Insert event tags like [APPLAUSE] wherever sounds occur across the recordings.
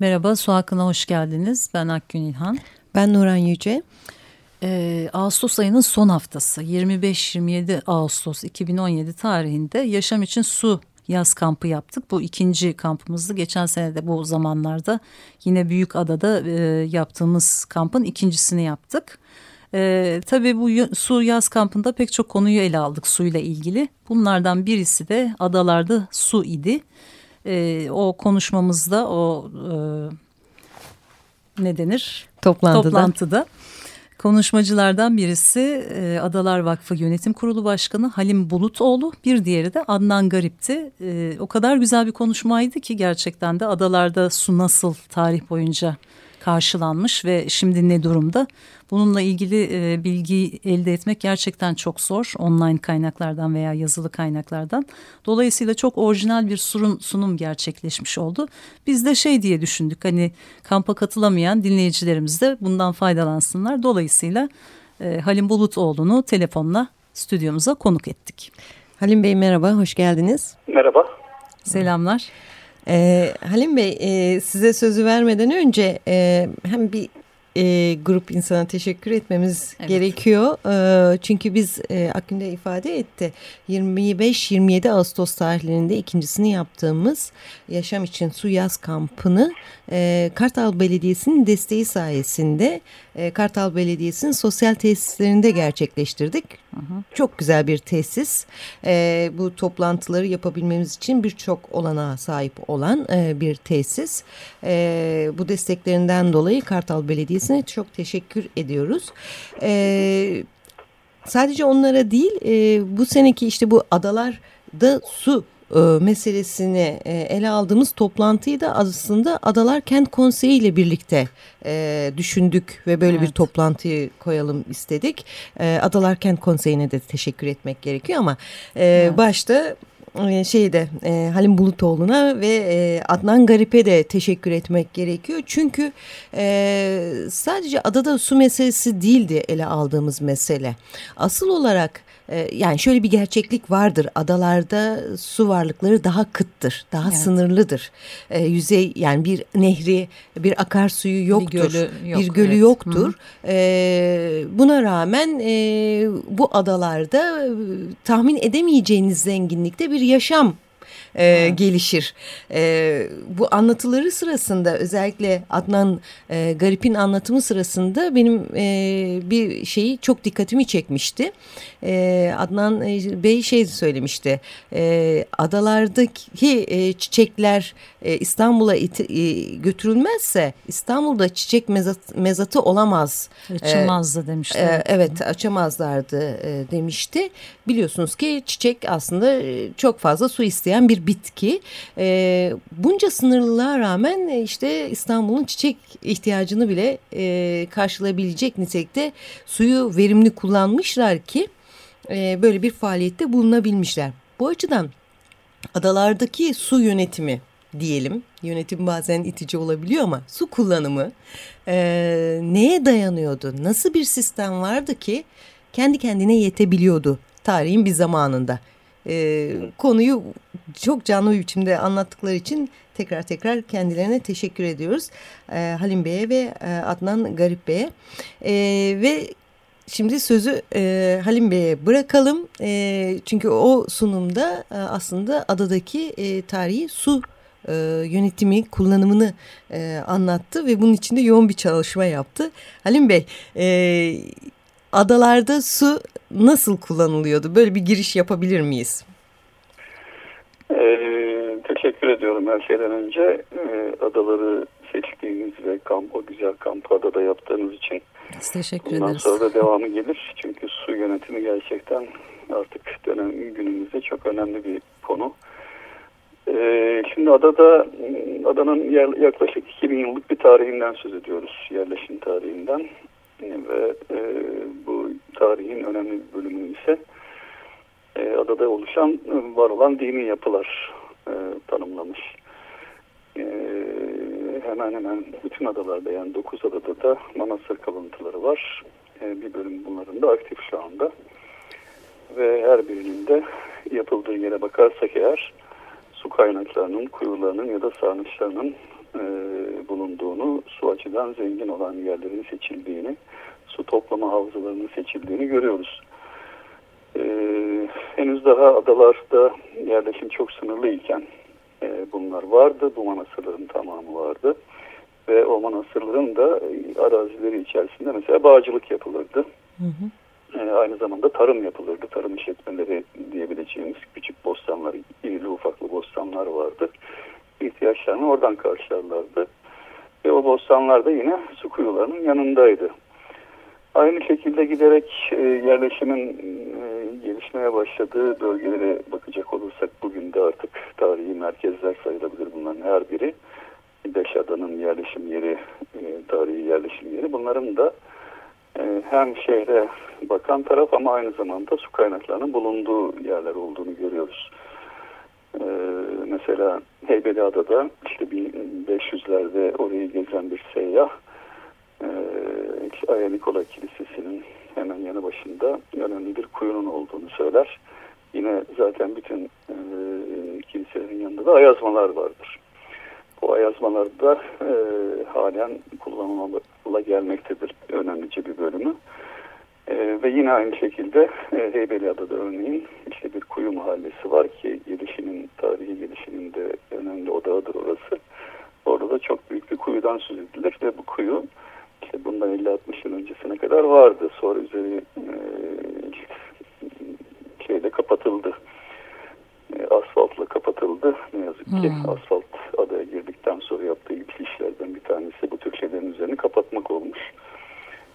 Merhaba, Su Hakkı'na hoş geldiniz. Ben Akgün İlhan. Ben Nuran Yüce. Ee, Ağustos ayının son haftası 25-27 Ağustos 2017 tarihinde Yaşam için Su yaz kampı yaptık. Bu ikinci kampımızdı. Geçen sene de bu zamanlarda yine Büyük Adada e, yaptığımız kampın ikincisini yaptık. E, tabii bu su yaz kampında pek çok konuyu ele aldık suyla ilgili. Bunlardan birisi de adalarda su idi. E, o konuşmamızda o e, ne denir? Toplantıda. Toplantıda. Konuşmacılardan birisi e, Adalar Vakfı Yönetim Kurulu Başkanı Halim Bulutoğlu, bir diğeri de Adnan Garip'ti. E, o kadar güzel bir konuşmaydı ki gerçekten de adalarda su nasıl tarih boyunca karşılanmış ve şimdi ne durumda? Bununla ilgili e, bilgi elde etmek gerçekten çok zor online kaynaklardan veya yazılı kaynaklardan. Dolayısıyla çok orijinal bir sunum, sunum gerçekleşmiş oldu. Biz de şey diye düşündük hani kampa katılamayan dinleyicilerimiz de bundan faydalansınlar. Dolayısıyla e, Halim Bulutoğlu'nu telefonla stüdyomuza konuk ettik. Halim Bey merhaba, hoş geldiniz. Merhaba. Selamlar. Ee, Halim Bey e, size sözü vermeden önce e, hem bir e, grup insana teşekkür etmemiz evet. gerekiyor. E, çünkü biz e, Akgün de ifade etti 25-27 Ağustos tarihlerinde ikincisini yaptığımız Yaşam için Su Yaz kampını e, Kartal Belediyesi'nin desteği sayesinde e, Kartal Belediyesi'nin sosyal tesislerinde gerçekleştirdik. Hı hı. Çok güzel bir tesis. E, bu toplantıları yapabilmemiz için birçok olanağa sahip olan e, bir tesis. E, bu desteklerinden dolayı Kartal Belediyesi'ne çok teşekkür ediyoruz. E, sadece onlara değil e, bu seneki işte bu adalarda su e, meselesini e, ele aldığımız toplantıyı da aslında Adalar Kent Konseyi ile birlikte e, düşündük ve böyle evet. bir toplantıyı koyalım istedik. E, Adalar Kent Konseyi'ne de teşekkür etmek gerekiyor ama e, evet. başta şeyde e, Halim Bulutoğlu'na ve e, Adnan Garip'e de teşekkür etmek gerekiyor. Çünkü e, sadece adada su meselesi değildi ele aldığımız mesele. Asıl olarak ee, yani şöyle bir gerçeklik vardır. Adalarda su varlıkları daha kıttır, daha evet. sınırlıdır. E, yüzey yani bir nehri, bir akarsuyu yoktur. Bir gölü, yok, bir gölü evet. yoktur. E, buna rağmen e, bu adalarda e, tahmin edemeyeceğiniz zenginlikte bir yaşam e, gelişir. E, bu anlatıları sırasında özellikle Adnan e, Garip'in anlatımı sırasında benim e, bir şeyi çok dikkatimi çekmişti. E, Adnan e, Bey şey söylemişti. E, adalardaki e, çiçekler e, İstanbul'a e, götürülmezse İstanbul'da çiçek mezat, mezatı olamaz. Açılmazdı e, demişti. E, evet açamazlardı e, demişti. Biliyorsunuz ki çiçek aslında e, çok fazla su isteyen bir bitki. E, bunca sınırlılığa rağmen e, işte İstanbul'un çiçek ihtiyacını bile e, karşılayabilecek nitelikte suyu verimli kullanmışlar ki e, böyle bir faaliyette bulunabilmişler. Bu açıdan adalardaki su yönetimi diyelim. Yönetim bazen itici olabiliyor ama su kullanımı e, neye dayanıyordu? Nasıl bir sistem vardı ki kendi kendine yetebiliyordu tarihin bir zamanında? E, konuyu çok canlı bir biçimde anlattıkları için tekrar tekrar kendilerine teşekkür ediyoruz. E, Halim Bey'e ve e, Adnan Garip Bey'e. E, ve Şimdi sözü e, Halim Bey'e bırakalım. E, çünkü o sunumda e, aslında adadaki e, tarihi su e, yönetimi, kullanımını e, anlattı ve bunun içinde yoğun bir çalışma yaptı. Halim Bey, e, adalarda su nasıl kullanılıyordu? Böyle bir giriş yapabilir miyiz? Ee, teşekkür ediyorum her şeyden önce. Ee, adaları seçtiğiniz ve kamp, o güzel kampı adada yaptığınız için. Biz teşekkür Bundan ederiz. sonra da devamı gelir. Çünkü su yönetimi gerçekten artık dönem günümüzde çok önemli bir konu. Ee, şimdi adada adanın yaklaşık 2000 yıllık bir tarihinden söz ediyoruz. Yerleşim tarihinden. Ve e, tarihin önemli bir bölümünü ise e, adada oluşan var olan dini yapılar e, tanımlamış. E, hemen hemen bütün adalarda yani 9 adada da manastır kalıntıları var. E, bir bölüm bunların da aktif şu anda. Ve her birinin de yapıldığı yere bakarsak eğer su kaynaklarının, kuyularının ya da sarnıçlarının e, bulunduğunu, su açıdan zengin olan yerlerin seçildiğini, su toplama havzalarının seçildiğini görüyoruz. Ee, henüz daha adalarda yerleşim çok sınırlı iken e, bunlar vardı. Bu manastırların tamamı vardı. Ve o manastırların da e, arazileri içerisinde mesela bağcılık yapılırdı. Hı hı. E, aynı zamanda tarım yapılırdı. Tarım işletmeleri diyebileceğimiz küçük bostanlar, irili ufaklı bostanlar vardı. İhtiyaçlarını oradan karşılarlardı. Ve o bostanlar da yine su kuyularının yanındaydı. Aynı şekilde giderek e, yerleşimin e, gelişmeye başladığı bölgelere bakacak olursak bugün de artık tarihi merkezler sayılabilir bunların her biri. Beş adanın yerleşim yeri, e, tarihi yerleşim yeri. Bunların da hem şehre bakan taraf ama aynı zamanda su kaynaklarının bulunduğu yerler olduğunu görüyoruz. Mesela Heybeliada'da işte 1500'lerde orayı gezen bir seyyah Aya Nikola Kilisesi'nin hemen yanı başında önemli bir kuyunun olduğunu söyler. Yine zaten bütün e, kiliselerin yanında da ayazmalar vardır. Bu ayazmalarda e, halen kullanıla gelmektedir önemlice bir bölümü. E, ve yine aynı şekilde e, Heybeliada'da örneğin işte bir kuyu mahallesi var ki gelişinin, tarihi gelişinin de önemli odağıdır orası. Orada da çok büyük bir kuyudan söz edilir ve bu kuyu işte bundan 50-60 yıl öncesine kadar vardı. Sonra üzeri e, şeyde kapatıldı. E, asfaltla kapatıldı. Ne yazık ki hmm. asfalt adaya girdikten sonra yaptığı ilk işlerden bir tanesi bu tür şeylerin üzerini kapatmak olmuş.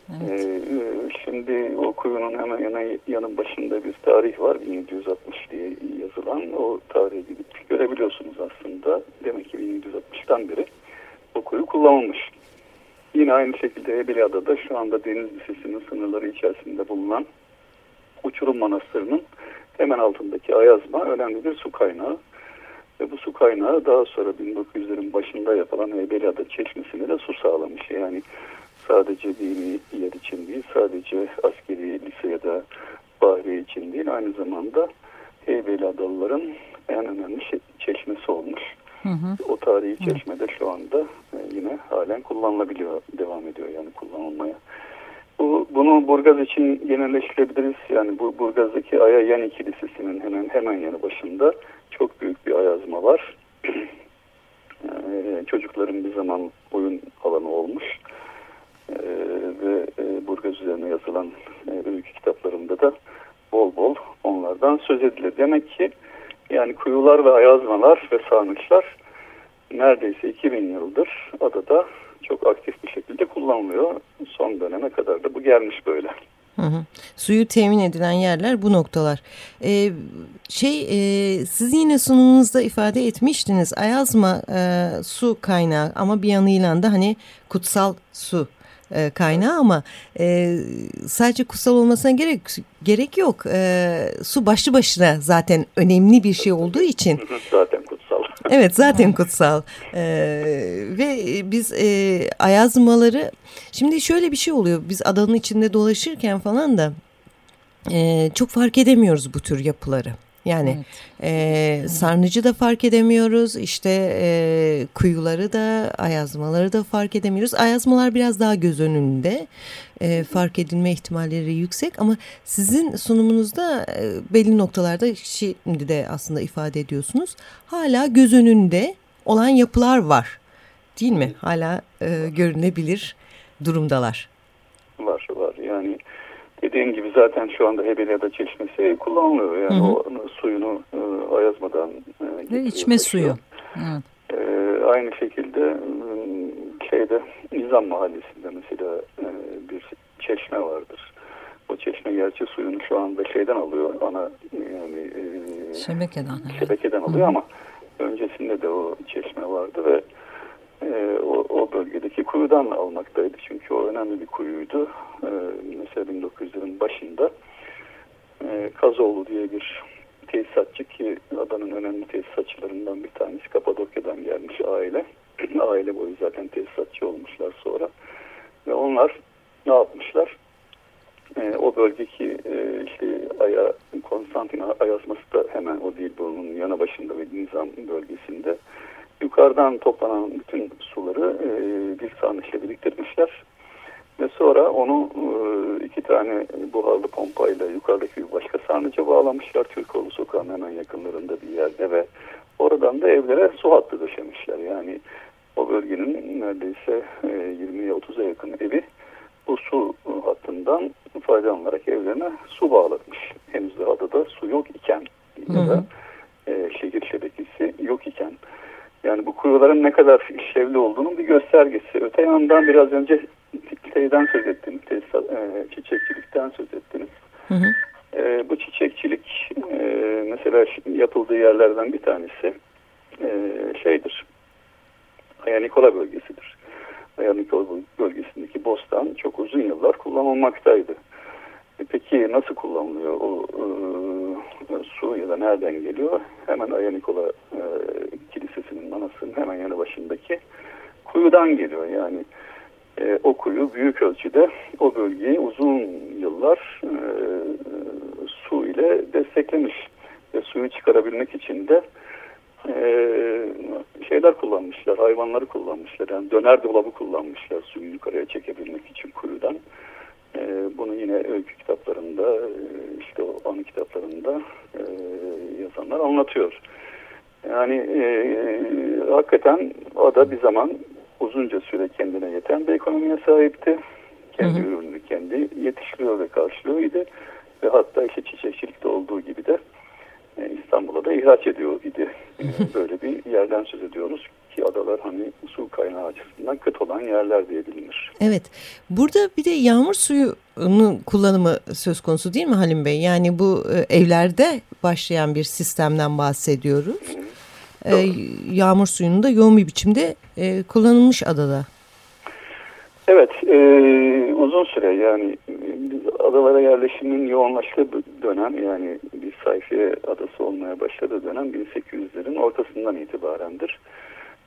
Evet. Ee, şimdi o kuyunun hemen yanı, yanın başında bir tarih var 1760 diye yazılan o tarihe gidip görebiliyorsunuz aslında demek ki 1760'tan beri o kuyu kullanılmış. Yine aynı şekilde Ebeliada'da şu anda Deniz Lisesi'nin sınırları içerisinde bulunan Uçurum Manastırı'nın hemen altındaki Ayazma önemli bir su kaynağı. Ve bu su kaynağı daha sonra 1900'lerin başında yapılan Ebeliada çeşmesine de su sağlamış. Yani sadece dini yer için değil, sadece askeri lise ya da bahriye için değil, aynı zamanda Heybeliadalıların en önemli çeşmesi olmuş. Hı hı. O tarihi çeşmede şu anda e, yine halen kullanılabiliyor, devam ediyor yani kullanılmaya. Bu, bunu Burgaz için genelleştirebiliriz. Yani bu Burgaz'daki Aya Yan Kilisesi'nin hemen hemen yanı başında çok büyük bir ayazma var. ee, [CLEARS THROAT] çocukların bir zaman oyun alanı olmuş. Ee, ve e, Burgaz üzerine yazılan e, öykü kitaplarında da bol bol onlardan söz edilir. Demek ki yani kuyular ve ayazmalar ve sarnıçlar neredeyse 2000 yıldır adada çok aktif bir şekilde kullanılıyor. Son döneme kadar da bu gelmiş böyle. Hı hı. Suyu temin edilen yerler bu noktalar. Ee, şey e, siz yine sunumunuzda ifade etmiştiniz. Ayazma e, su kaynağı ama bir yanıyla da hani kutsal su e, kaynağı ama e, sadece kutsal olmasına gerek gerek yok. E, su başlı başına zaten önemli bir şey olduğu için. zaten kutsal. [LAUGHS] Evet zaten kutsal ee, ve biz e, ayazmaları şimdi şöyle bir şey oluyor biz adanın içinde dolaşırken falan da e, çok fark edemiyoruz bu tür yapıları. Yani evet. e, sarnıcı da fark edemiyoruz, işte e, kuyuları da, ayazmaları da fark edemiyoruz. Ayazmalar biraz daha göz önünde, e, fark edilme ihtimalleri yüksek ama sizin sunumunuzda e, belli noktalarda şimdi de aslında ifade ediyorsunuz. Hala göz önünde olan yapılar var değil mi? Hala e, görünebilir durumdalar. Var var yani dediğim gibi zaten şu anda Hebeliada çeşmesi kullanılıyor. Yani hı hı. o suyunu e, ayazmadan e, ve içme suyu. Evet. E, aynı şekilde e, şeyde Nizam Mahallesi'nde mesela e, bir çeşme vardır. O çeşme gerçi suyunu şu anda şeyden alıyor. Ana yani e, şebekeden. Şebekeden alıyor hı. ama öncesinde de o çeşme vardı ve e, o, o bölgedeki kuyudan almaktaydı. Çünkü o önemli bir kuyuydu. E, mesela 1900'lerin başında e, Kazoğlu diye bir tesisatçı ki adanın önemli tesisatçılarından bir tanesi Kapadokya'dan gelmiş aile. [CLEARS THROAT] aile boyu zaten tesisatçı olmuşlar sonra. Ve onlar ne yapmışlar? E, o bölgeki e, işte Aya, Konstantin Ayasması da hemen o Dilburnu'nun yanı başında ve Nizam bölgesinde yukarıdan toplanan bütün suları e, bir sarnıçla biriktirmişler. Ve sonra onu e, iki tane buharlı pompayla yukarıdaki bir başka sarnıca bağlamışlar. Türkoğlu sokağının hemen yakınlarında bir yerde ve oradan da evlere su hattı döşemişler. Yani o bölgenin neredeyse e, 20'ye 30'a yakın evi bu su hattından faydalanarak evlerine su bağlatmış. Henüz daha da su yok iken ya da e, şehir şebekesi yok iken. Yani bu kuyuların ne kadar işlevli olduğunun bir göstergesi. Öte yandan biraz önce şeyden söz ettiniz, tesisat, e, çiçekçilikten söz ettiniz. Hı hı. E, bu çiçekçilik e, mesela yapıldığı yerlerden bir tanesi e, şeydir. Aya Nikola bölgesidir. Aya Nikola bölgesindeki bostan çok uzun yıllar kullanılmaktaydı. E, peki nasıl kullanılıyor o e, su ya da nereden geliyor? Hemen Aya Nikola e, Kilisesi'nin manasının hemen yanı başındaki kuyudan geliyor. Yani e, o kuyu büyük ölçüde o bölgeyi uzun yıllar e, su ile desteklemiş. Ve suyu çıkarabilmek için de e, şeyler kullanmışlar, hayvanları kullanmışlar. Yani döner dolabı kullanmışlar suyu yukarıya çekebilmek için kuyudan. E, bunu yine öykü kitaplarında, e, işte o anı kitaplarında yazanlar anlatıyor. Yani e, hakikaten o da bir zaman uzunca süre kendine yeten bir ekonomiye sahipti. Kendi hı hı. ürünü kendi yetiştiriyor ve karşılıyordu. Ve hatta işte çiçekçilikte olduğu gibi de e, İstanbul'a da ihraç ediyor idi. Böyle bir yerden söz ediyoruz ki adalar hani su kaynağı açısından kötü olan yerler diye bilinir. Evet. Burada bir de yağmur suyunun kullanımı söz konusu değil mi Halim Bey? Yani bu e, evlerde başlayan bir sistemden bahsediyoruz. Hı. E, yağmur suyunun da yoğun bir biçimde e, kullanılmış adada. Evet, e, uzun süre yani adalara yerleşimin yoğunlaştığı dönem yani bir sayfiye adası olmaya başladığı dönem 1800'lerin ortasından itibarendir.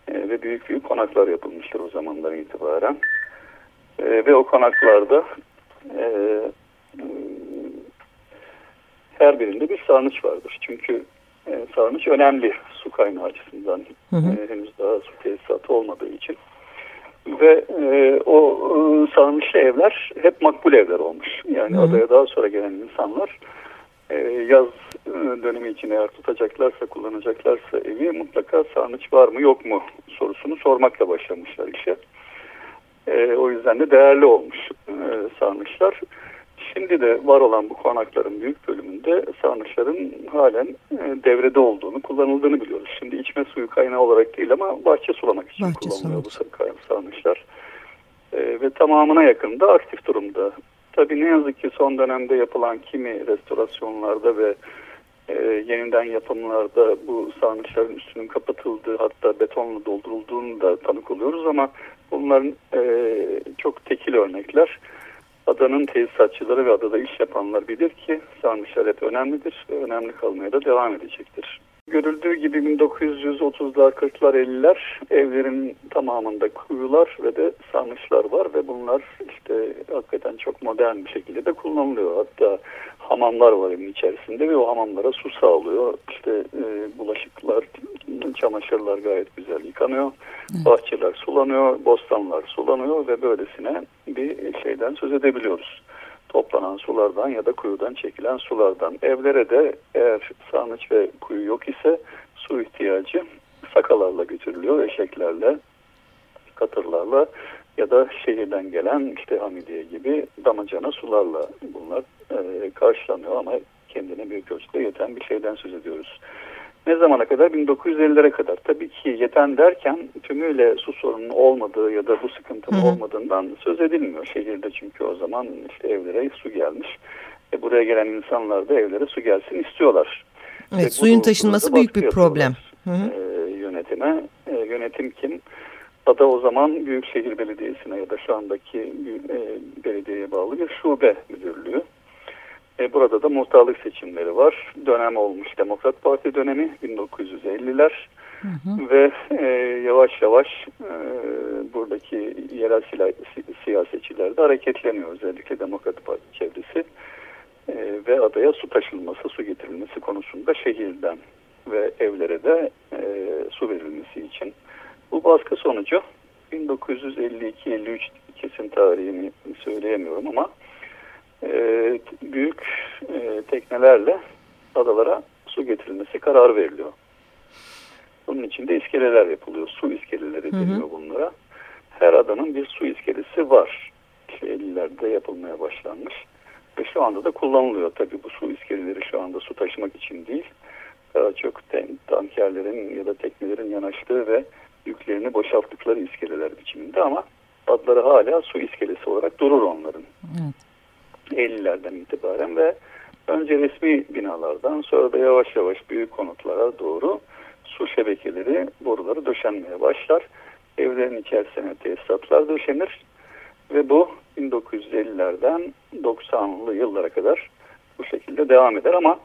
E, ve büyük büyük konaklar yapılmıştır o zamandan itibaren. E, ve o konaklarda e, her birinde bir sarnıç vardır. Çünkü e, sarnıç önemli su kaynağı açısından. Hı hı. E, henüz daha su tesisatı olmadığı için. Ve e, o e, sarnıçlı evler hep makbul evler olmuş. Yani hı hı. adaya daha sonra gelen insanlar e, yaz e, dönemi için eğer tutacaklarsa, kullanacaklarsa evi mutlaka sarnıç var mı yok mu sorusunu sormakla başlamışlar işe. E, o yüzden de değerli olmuş e, sarnıçlar. Şimdi de var olan bu konakların büyük bölümünde sarnıçların halen e, devrede olduğunu, kullanıldığını biliyoruz. Şimdi içme suyu kaynağı olarak değil ama bahçe sulamak için bahçe kullanılıyor sulamak. bu sarnıçlar. E, ve tamamına yakın da aktif durumda. Tabii ne yazık ki son dönemde yapılan kimi restorasyonlarda ve e, yeniden yapımlarda bu sarnıçların üstünün kapatıldığı hatta betonla doldurulduğunu da tanık oluyoruz ama bunların e, çok tekil örnekler adanın tesisatçıları ve adada iş yapanlar bilir ki sarnıçlar hep önemlidir ve önemli kalmaya da devam edecektir. Görüldüğü gibi 1930'lar, 40'lar, 50'ler evlerin tamamında kuyular ve de sarnıçlar var ve bunlar işte hakikaten çok modern bir şekilde de kullanılıyor. Hatta hamamlar var evin içerisinde ve o hamamlara su sağlıyor. İşte e, bulaşıklar, çamaşırlar gayet güzel yıkanıyor. Bahçeler sulanıyor, bostanlar sulanıyor ve böylesine bir şeyden söz edebiliyoruz toplanan sulardan ya da kuyudan çekilen sulardan. Evlere de eğer sarnıç ve kuyu yok ise su ihtiyacı sakalarla götürülüyor, eşeklerle, katırlarla ya da şehirden gelen işte Hamidiye gibi damacana sularla bunlar e, karşılanıyor ama kendine büyük ölçüde yeten bir şeyden söz ediyoruz. Ne zamana kadar? 1950'lere kadar. Tabii ki yeten derken tümüyle su sorunun olmadığı ya da bu sıkıntının hı hı. olmadığından söz edilmiyor. Şehirde çünkü o zaman işte evlere su gelmiş. E buraya gelen insanlar da evlere su gelsin istiyorlar. Evet, e, suyun taşınması büyük bir problem. Hı hı. E, yönetime. E, yönetim kim? Ada o zaman Büyükşehir Belediyesi'ne ya da şu andaki e, belediyeye bağlı bir şube müdürlüğü. E, burada da muhtarlık seçimleri var. Dönem olmuş Demokrat Parti dönemi 1950'ler. Hı hı. Ve e, yavaş yavaş e, buradaki yerel siyasetçiler de hareketleniyor. Özellikle Demokrat Parti çevresi. E, ve adaya su taşınması, su getirilmesi konusunda şehirden ve evlere de e, su verilmesi için Bu baskı sonucu 1952-53 kesin tarihini söyleyemiyorum ama e, büyük e, teknelerle adalara su getirilmesi karar veriliyor. Bunun için de iskeleler yapılıyor. Su iskeleleri deniyor bunlara. Her adanın bir su iskelesi var. İşte 50'lerde yapılmaya başlanmış. Ve şu anda da kullanılıyor. Tabii bu su iskeleleri şu anda su taşımak için değil. Daha çok tankerlerin ya da teknelerin yanaştığı ve yüklerini boşalttıkları iskeleler biçiminde ama adları hala su iskelesi olarak durur onların. Evet. 50'lerden itibaren ve önce resmi binalardan sonra da yavaş yavaş büyük konutlara doğru su şebekeleri, boruları döşenmeye başlar. Evlerin içerisine tesisatlar döşenir ve bu 1950'lerden 90'lı yıllara kadar bu şekilde devam eder ama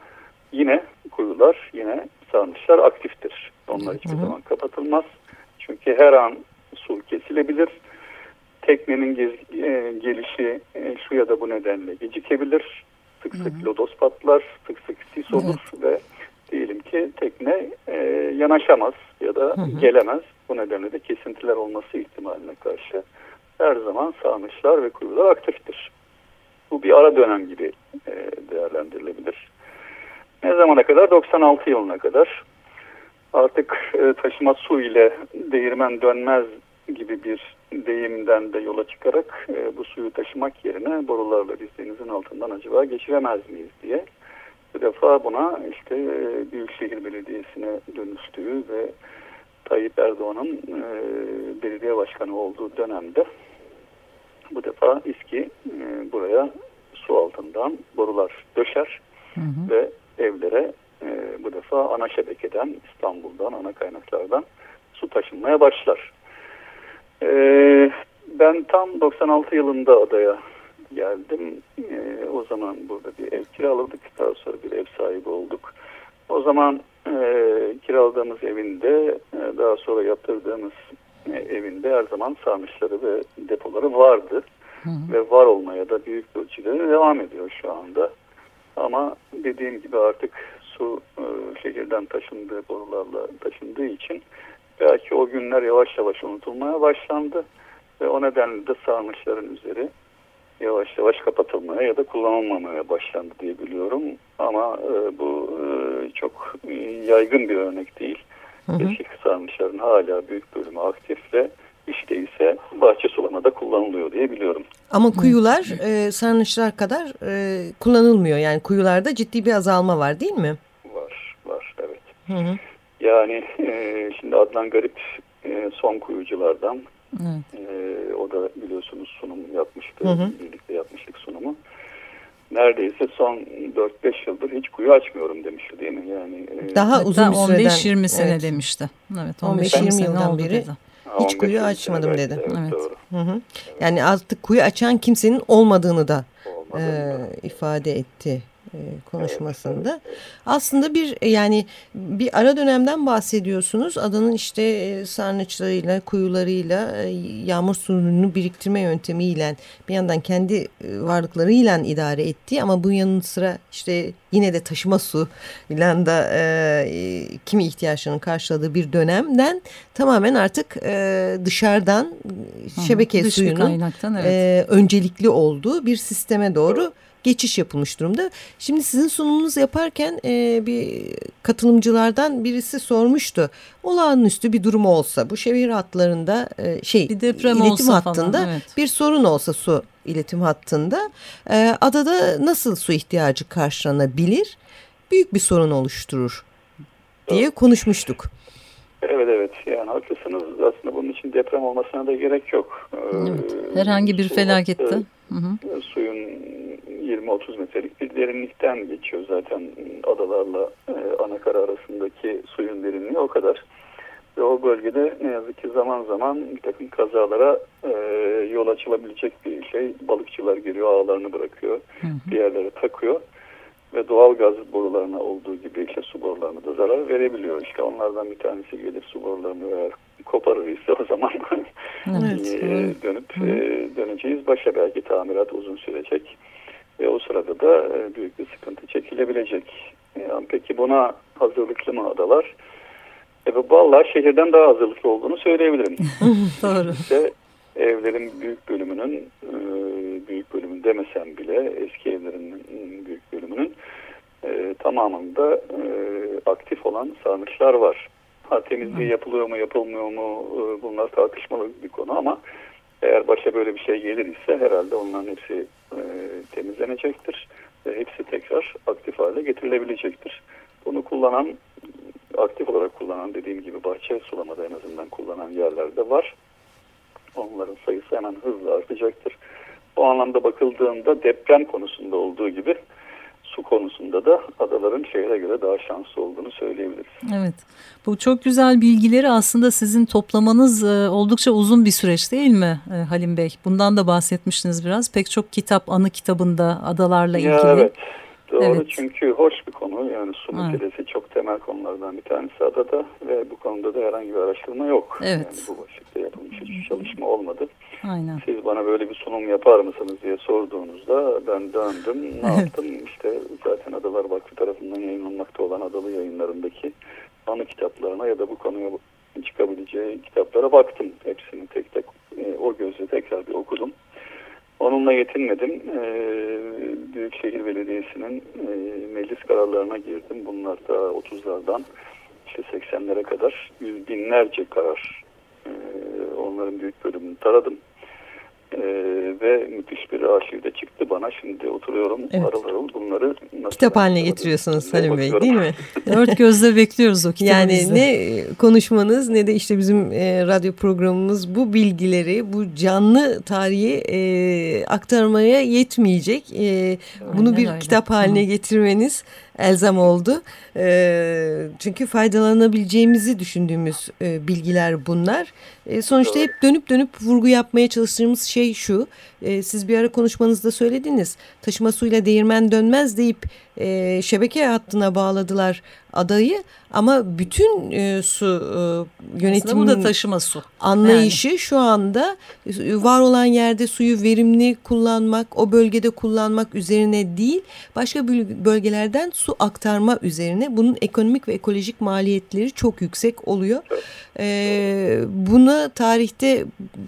yine kuyular, yine sarnıçlar aktiftir. Onlar hiçbir zaman kapatılmaz. Çünkü her an su kesilebilir. Teknenin gez, e, gelişi e, şu ya da bu nedenle gecikebilir. Sık sık hı hı. lodos patlar, sık sık sis olur evet. ve diyelim ki tekne e, yanaşamaz ya da hı hı. gelemez. Bu nedenle de kesintiler olması ihtimaline karşı her zaman sarnıçlar ve kuyular aktiftir. Bu bir ara dönem gibi e, değerlendirilebilir. Ne zamana kadar? 96 yılına kadar artık e, taşıma su ile değirmen dönmez gibi bir deyimden de yola çıkarak e, bu suyu taşımak yerine borularla biz denizin altından acaba geçiremez miyiz diye bu defa buna işte e, Büyükşehir Belediyesi'ne dönüştüğü ve Tayyip Erdoğan'ın e, belediye başkanı olduğu dönemde bu defa İSKİ e, buraya su altından borular döşer hı hı. ve evlere e, bu defa ana şebekeden İstanbul'dan ana kaynaklardan su taşınmaya başlar. E, ben tam 96 yılında adaya geldim. E, o zaman burada bir ev kiraladık. Daha sonra bir ev sahibi olduk. O zaman e, kiraladığımız evinde e, daha sonra yaptırdığımız e, evinde her zaman sarmışları ve depoları vardı. Hı hı. Ve var olmaya da büyük ölçüde devam ediyor şu anda. Ama dediğim gibi artık su e, şehirden taşındığı borularla taşındığı için belki o günler yavaş yavaş unutulmaya başlandı. Ve o nedenle de sarmışların üzeri yavaş yavaş kapatılmaya ya da kullanılmamaya başlandı diye biliyorum. Ama e, bu e, çok yaygın bir örnek değil. Hı hı. Eski sarmışların hala büyük bölümü aktif ve işte ise bahçe sulamada kullanılıyor diye biliyorum. Ama kuyular e, sarnıçlar kadar e, kullanılmıyor. Yani kuyularda ciddi bir azalma var değil mi? Var, var evet. Hı hı. Yani e, şimdi Adnan Garip e, son kuyuculardan. Evet. E, o da biliyorsunuz sunum yapmıştı. Hı hı. Birlikte yapmıştık sunumu. Neredeyse son 4-5 yıldır hiç kuyu açmıyorum demişti değil mi? Yani e, Daha uzun bir süreden. 15-20 sene evet. demişti. Evet 15-20 yıldan beri. Dedi. Hiç kuyu açmadım dedi. Evet, evet. Doğru. Hı hı. Evet. Yani artık kuyu açan kimsenin olmadığını da e, ifade etti konuşmasında. Evet, evet. Aslında bir e, yani bir ara dönemden bahsediyorsunuz. Adanın işte e, sarnıçlarıyla, kuyularıyla, yağmur suyunu biriktirme yöntemiyle bir yandan kendi varlıklarıyla idare ettiği ama bu yanı sıra işte yine de taşıma su ile de e, kimi ihtiyaçlarını karşıladığı bir dönemden tamamen artık e, dışarıdan şebeke Hı, suyunun evet. e, öncelikli olduğu bir sisteme doğru geçiş yapılmış durumda. Şimdi sizin sunumunuz yaparken e, bir katılımcılardan birisi sormuştu. Olağanüstü bir durum olsa bu şehir hatlarında e, şey bir deprem iletim hattında falan, evet. bir sorun olsa su iletim hattında e, adada nasıl su ihtiyacı karşılanabilir? Büyük bir sorun oluşturur diye konuşmuştuk. Evet evet yani haklısınız aslında bunun için deprem olmasına da gerek yok. Evet, herhangi bir felakette. Hı hı. Suyun 20-30 metrelik bir derinlikten geçiyor zaten adalarla e, anakara arasındaki suyun derinliği o kadar. Ve o bölgede ne yazık ki zaman zaman bir takım kazalara e, yol açılabilecek bir şey. Balıkçılar geliyor ağlarını bırakıyor, hı hı. bir yerlere takıyor ve doğal gaz borularına olduğu gibi işte su borularına da zarar verebiliyor. İşte onlardan bir tanesi gelir su borularını eğer koparır ise o zaman [LAUGHS] evet. e, dönüp e, döneceğiz. Başa belki tamirat uzun sürecek. Ve o sırada da e, büyük bir sıkıntı çekilebilecek. Yani peki buna hazırlıklı mı adalar? sebep vallahi şehirden daha hazırlıklı olduğunu söyleyebilirim. [LAUGHS] Doğru. İşte evlerin büyük bölümünün e, büyük bölümün demesem bile eski evlerin büyük bölümünün e, tamamında e, aktif olan sarnıçlar var. Ha, temizliği yapılıyor mu yapılmıyor mu e, bunlar tartışmalı bir konu ama eğer başa böyle bir şey gelir ise herhalde onların hepsi e, temizlenecektir ve hepsi tekrar aktif hale getirilebilecektir. Bunu kullanan aktif olarak kullanan dediğim gibi bahçe sulamada en azından kullanan yerlerde var. Onların sayısı hemen hızla artacaktır. Bu anlamda bakıldığında deprem konusunda olduğu gibi su konusunda da adaların şehre göre daha şanslı olduğunu söyleyebiliriz. Evet. Bu çok güzel bilgileri aslında sizin toplamanız e, oldukça uzun bir süreç değil mi e, Halim Bey? Bundan da bahsetmiştiniz biraz. Pek çok kitap, anı kitabında adalarla ilgili. Ya evet. Doğru Evet. çünkü hoş bir konu. Yani su Evet. meselesi çok temel konulardan bir tanesi adada ve bu konuda da herhangi bir araştırma yok. Evet. Yani bu başlıkta yapılmış hiçbir çalışma olmadı. Aynen. Siz bana böyle bir sunum yapar mısınız diye sorduğunuzda ben döndüm. Ne yaptım? İşte zaten Adalar Vakfı tarafından yayınlanmakta olan Adalı yayınlarındaki anı kitaplarına ya da bu konuya çıkabileceği kitaplara baktım. Hepsini tek tek e, o gözle tekrar bir okudum. Onunla yetinmedim. Ee, Büyükşehir Belediyesi'nin e, meclis kararlarına girdim. Bunlar da 30'lardan işte 80'lere kadar yüz binlerce karar. Ee, onların büyük bölümünü taradım. Ee, ve müthiş bir arşivde çıktı bana. Şimdi oturuyorum Evet. harıl harıl bunları nasıl Kitap haline getiriyorsunuz Halim Bey değil mi? [LAUGHS] Dört gözle bekliyoruz o kitabı Yani ne konuşmanız ne de işte bizim e, radyo programımız bu bilgileri, bu canlı tarihi e, aktarmaya yetmeyecek. E, bunu Aynen bir öyle. kitap haline Hı. Elzem oldu. E, çünkü faydalanabileceğimizi düşündüğümüz e, bilgiler bunlar. E, sonuçta hep dönüp dönüp vurgu yapmaya çalıştığımız şey şu. E, siz bir ara konuşmanızda söylediniz. Taşıma suyla değirmen dönmez deyip e, şebeke hattına bağladılar adayı ama bütün e, su e, bu da taşıma su. anlayışı şu anda e, var olan yerde suyu verimli kullanmak, o bölgede kullanmak üzerine değil, başka böl- bölgelerden su aktarma üzerine. Bunun ekonomik ve ekolojik maliyetleri çok yüksek oluyor. E, buna tarihte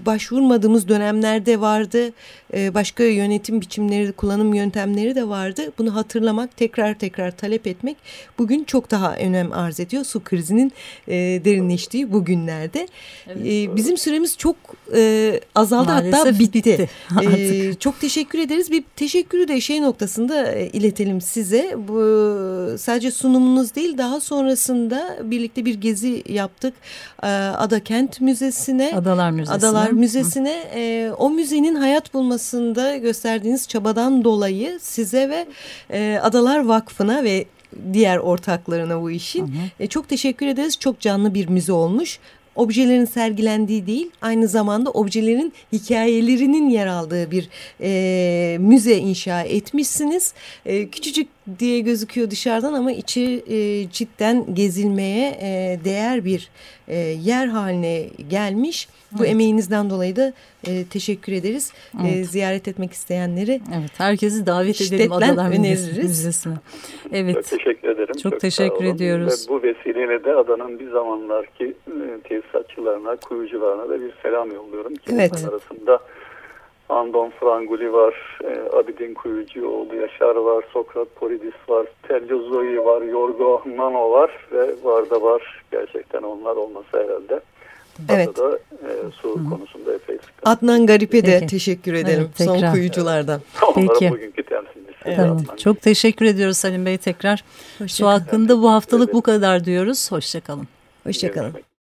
başvurmadığımız dönemlerde vardı. E, başka yönetim biçimleri, kullanım yöntemleri de vardı. Bunu hatırlamak, tekrar tekrar talep etmek bugün çok daha önem arz ediyor. Su krizinin e, derinleştiği bu günlerde. E, bizim süremiz çok e, azaldı hatta Maalesef bitti. bitti [LAUGHS] artık. E, çok teşekkür ederiz. Bir teşekkürü de şey noktasında e, iletelim size. Bu sadece sunumunuz değil daha sonrasında birlikte bir gezi yaptık. E, Ada Kent Müzesi'ne. Adalar Müzesi'ne. Adalar Müzesi'ne e, o müzenin hayat bulmasında gösterdiğiniz çabadan dolayı size ve e, Adalar Vakfı'na ve diğer ortaklarına bu işin Hı hı. e, çok teşekkür ederiz. Çok canlı bir müze olmuş. Objelerin sergilendiği değil, aynı zamanda objelerin hikayelerinin yer aldığı bir e, müze inşa etmişsiniz. E, küçücük diye gözüküyor dışarıdan ama içi e, cidden gezilmeye e, değer bir e, yer haline gelmiş. Bu Evet. emeğinizden dolayı da e, teşekkür ederiz. E, Evet. ziyaret etmek isteyenleri Evet, herkesi davet edelim Adalar öneririz. Müzesi'ne. Çok Evet, teşekkür ederim. Çok sağ teşekkür ediyoruz. Ve bu vesileyle de adanın bir zamanlarki e, tesisatçılarına, kuyucularına da bir selam yolluyorum. Evet. Arasında Andon Franguli var, e, Abidin Kuyucuoğlu Yaşar var, Sokrat Poridis var, Tello Zoe var, Yorgo Nano var ve var da var. Gerçekten onlar olmasa herhalde. Evet. Adada e, su konusunda epey sıkıntı. Adnan Garip'e de Peki. teşekkür edelim. Evet, Son kuyuculardan. [LAUGHS] Peki. bugünkü temsilcisi. tamam. Adnan. Çok teşekkür ediyoruz Salim Bey tekrar. Su Hoşçakalın. hakkında bu haftalık bu kadar diyoruz. Hoşçakalın. Hoşçakalın. Görüşmek